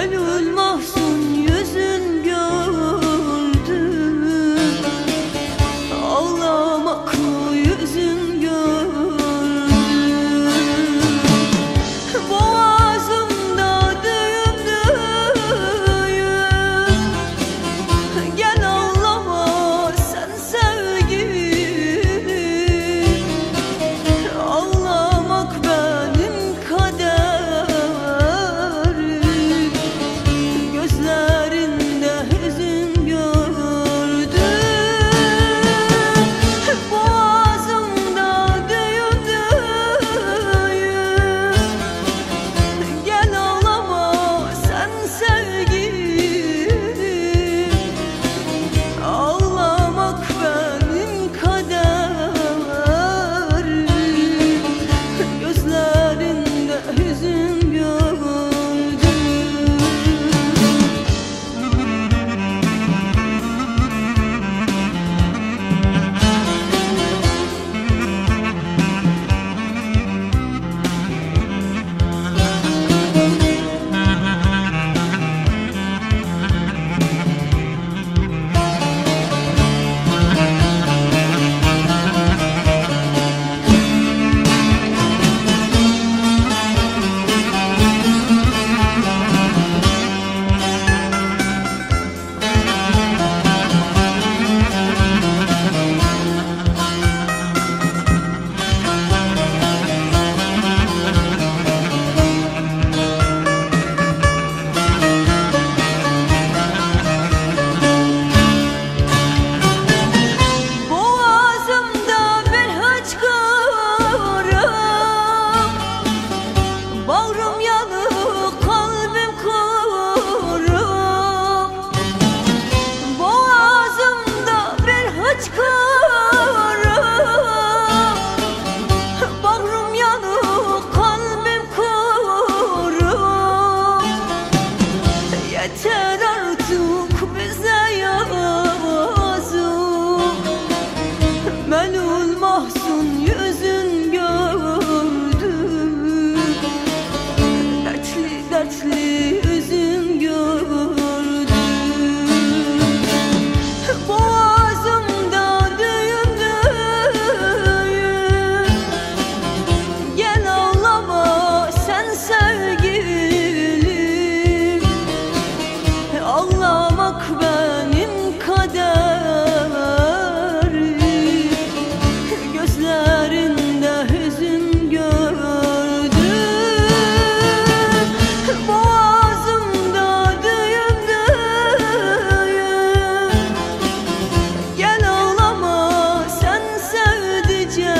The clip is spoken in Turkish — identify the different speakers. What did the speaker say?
Speaker 1: gönül mahzun çıkarım. Bağrım yanık kalbim kuru Yeter. just